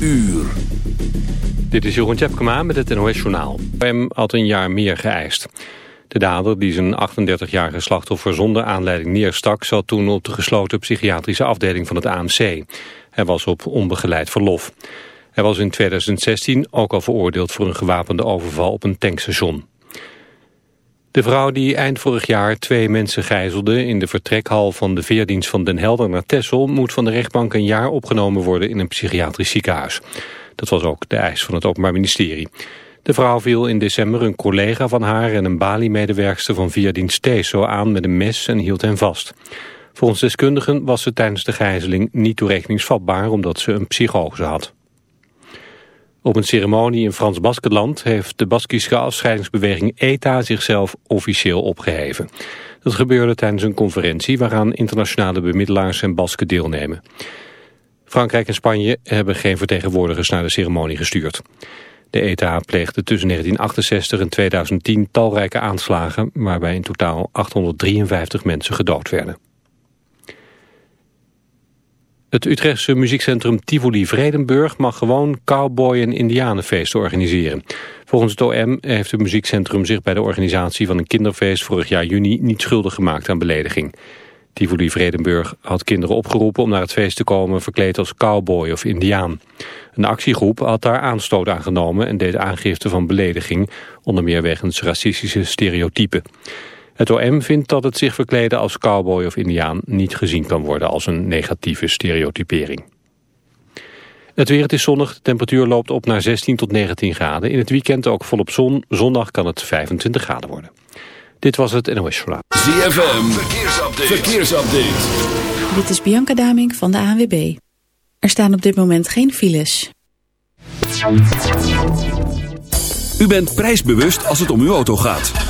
uur. Dit is Jeroen Tjepkema met het NOS Journaal. Hem had een jaar meer geëist. De dader, die zijn 38-jarige slachtoffer zonder aanleiding neerstak... zat toen op de gesloten psychiatrische afdeling van het AMC. Hij was op onbegeleid verlof. Hij was in 2016 ook al veroordeeld voor een gewapende overval op een tankstation. De vrouw die eind vorig jaar twee mensen gijzelde in de vertrekhal van de veerdienst van Den Helder naar Tessel moet van de rechtbank een jaar opgenomen worden in een psychiatrisch ziekenhuis. Dat was ook de eis van het Openbaar Ministerie. De vrouw viel in december een collega van haar en een Bali-medewerkster van veerdienst Teso aan met een mes en hield hen vast. Volgens deskundigen was ze tijdens de gijzeling niet toerekeningsvatbaar omdat ze een psychose had. Op een ceremonie in Frans Baskenland heeft de Baskische afscheidingsbeweging ETA zichzelf officieel opgeheven. Dat gebeurde tijdens een conferentie waaraan internationale bemiddelaars en Basken deelnemen. Frankrijk en Spanje hebben geen vertegenwoordigers naar de ceremonie gestuurd. De ETA pleegde tussen 1968 en 2010 talrijke aanslagen... waarbij in totaal 853 mensen gedood werden. Het Utrechtse muziekcentrum Tivoli Vredenburg mag gewoon cowboy- en indianenfeesten organiseren. Volgens het OM heeft het muziekcentrum zich bij de organisatie van een kinderfeest vorig jaar juni niet schuldig gemaakt aan belediging. Tivoli Vredenburg had kinderen opgeroepen om naar het feest te komen verkleed als cowboy of indiaan. Een actiegroep had daar aanstoot aan genomen en deed aangifte van belediging, onder meer wegens racistische stereotypen. Het OM vindt dat het zich verkleden als cowboy of indiaan niet gezien kan worden als een negatieve stereotypering. Het weer, het is zonnig, de temperatuur loopt op naar 16 tot 19 graden. In het weekend ook volop zon, zondag kan het 25 graden worden. Dit was het NOS Journaal. ZFM, verkeersupdate. verkeersupdate. Dit is Bianca Damink van de ANWB. Er staan op dit moment geen files. U bent prijsbewust als het om uw auto gaat.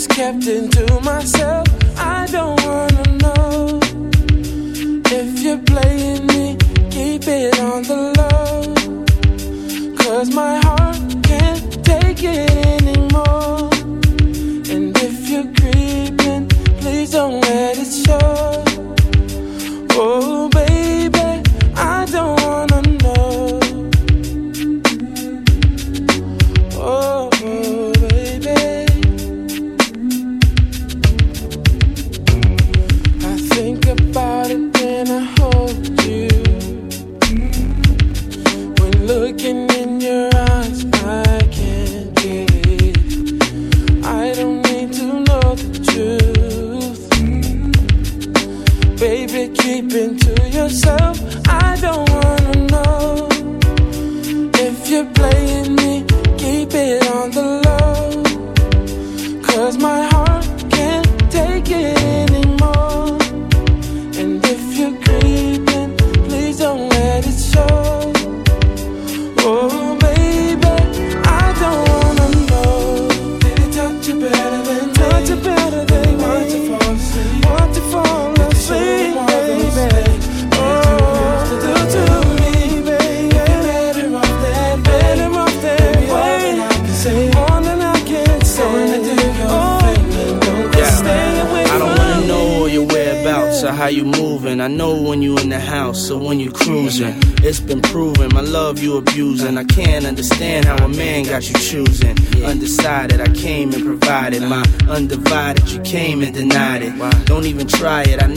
Just kept it to myself. I don't wanna know if you're playing me. Keep it on the low.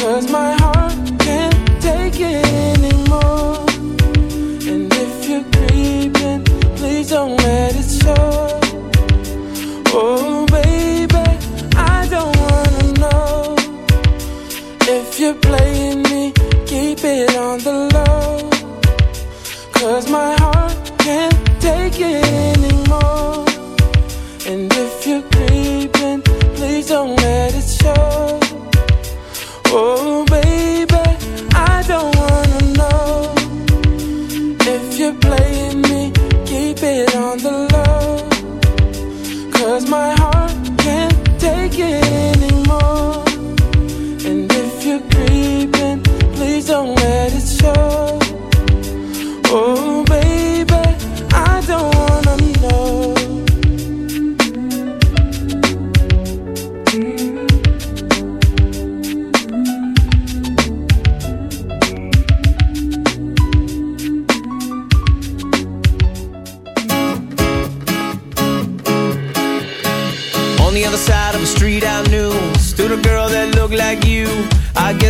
Cause my heart can't take it anymore. And if you're creeping, please don't let it.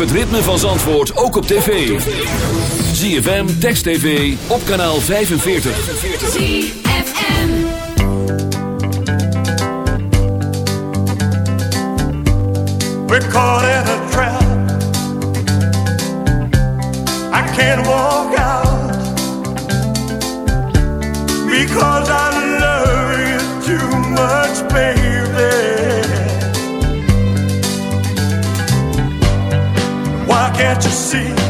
het ritme van Zandvoort ook op tv. ZFM, Text TV, op kanaal 45. ZFM We're caught in a trap I can't walk out Because I love you too much, baby Can't you see?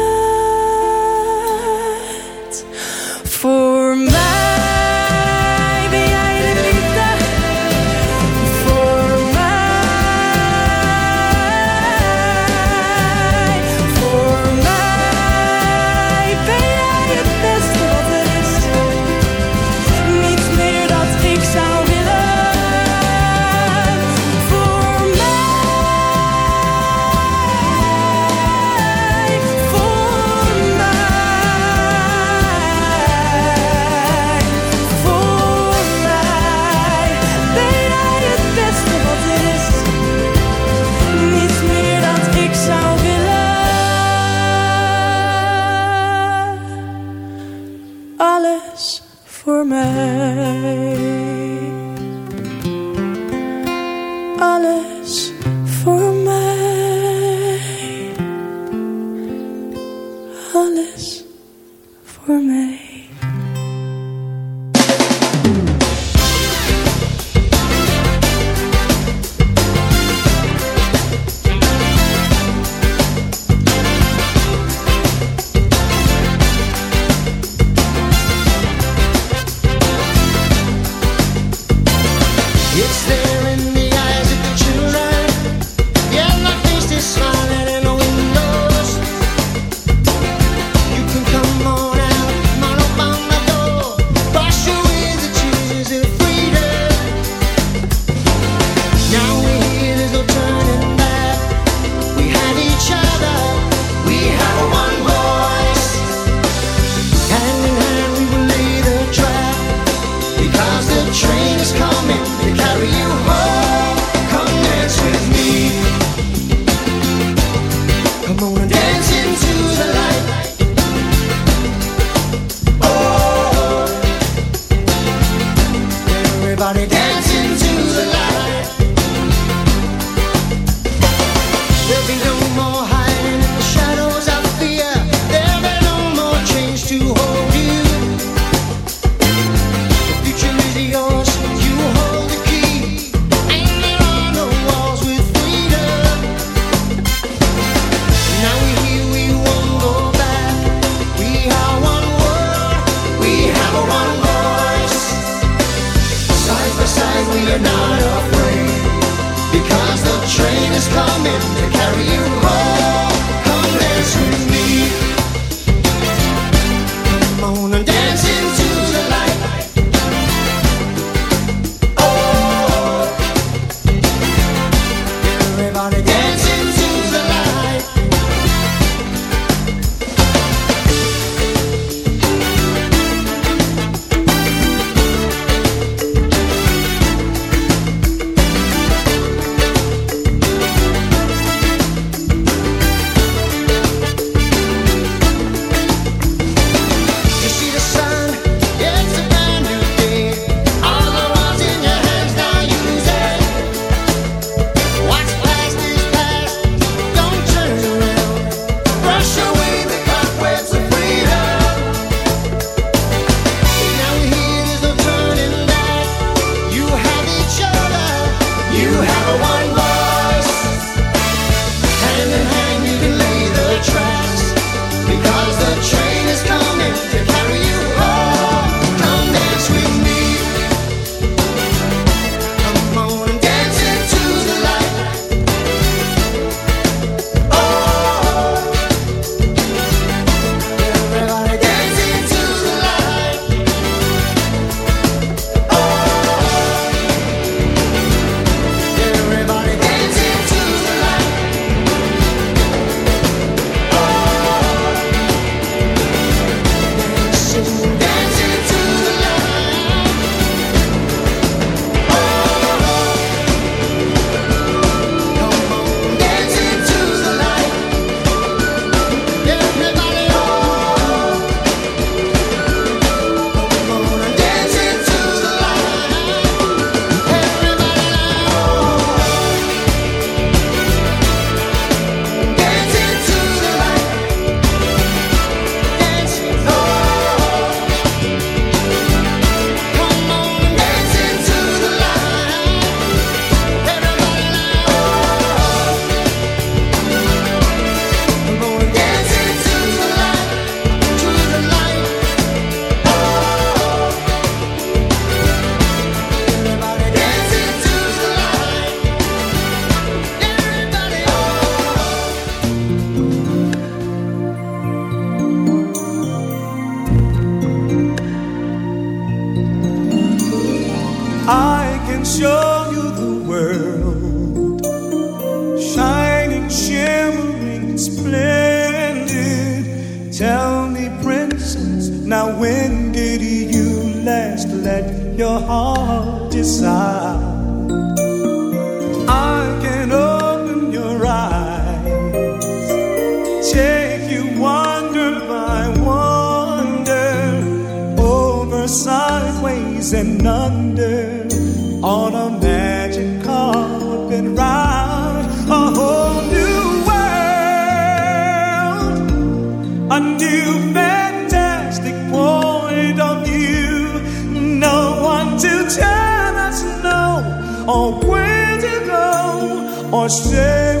Ó oh,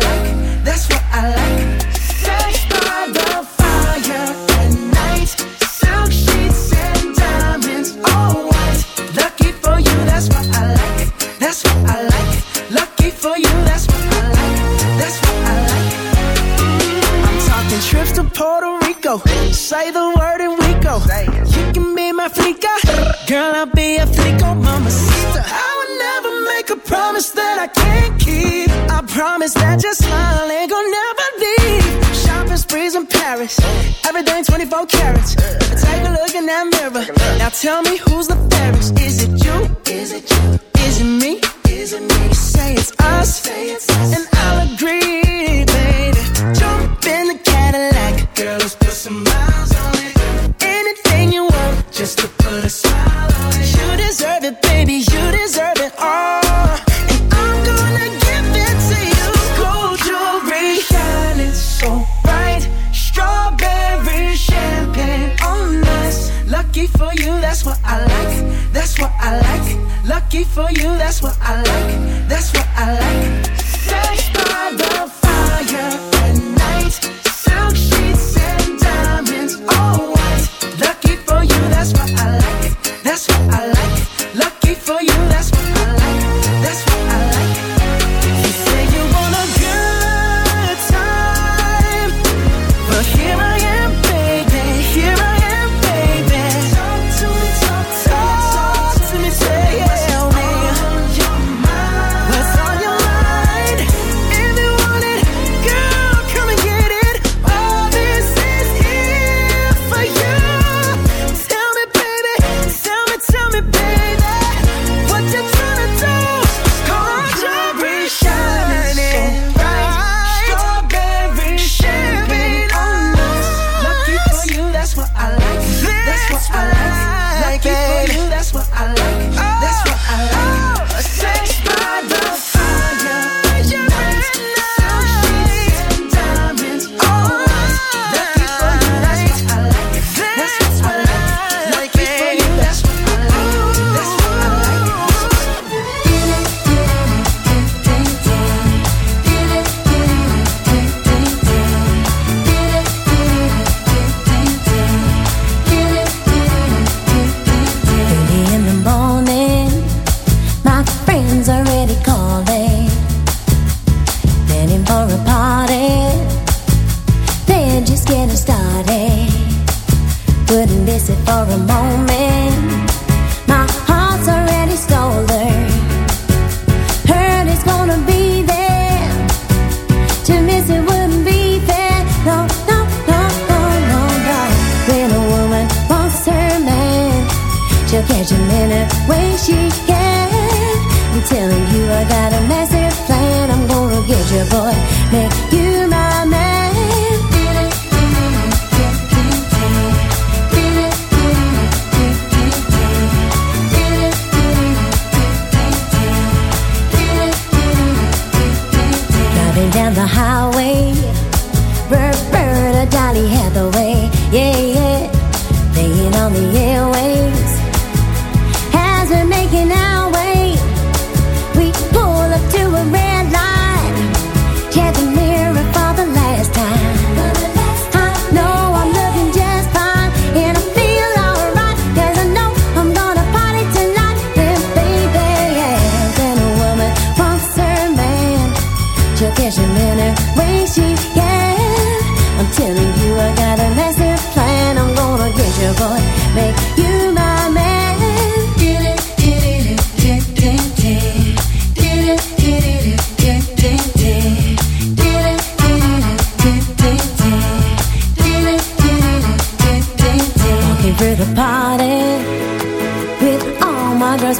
Roberta Dolly Hathaway, yeah.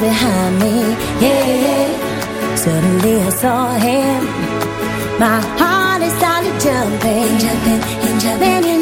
behind me, yeah. Suddenly I saw him. My heart is started jumping, jumping, and jumping. And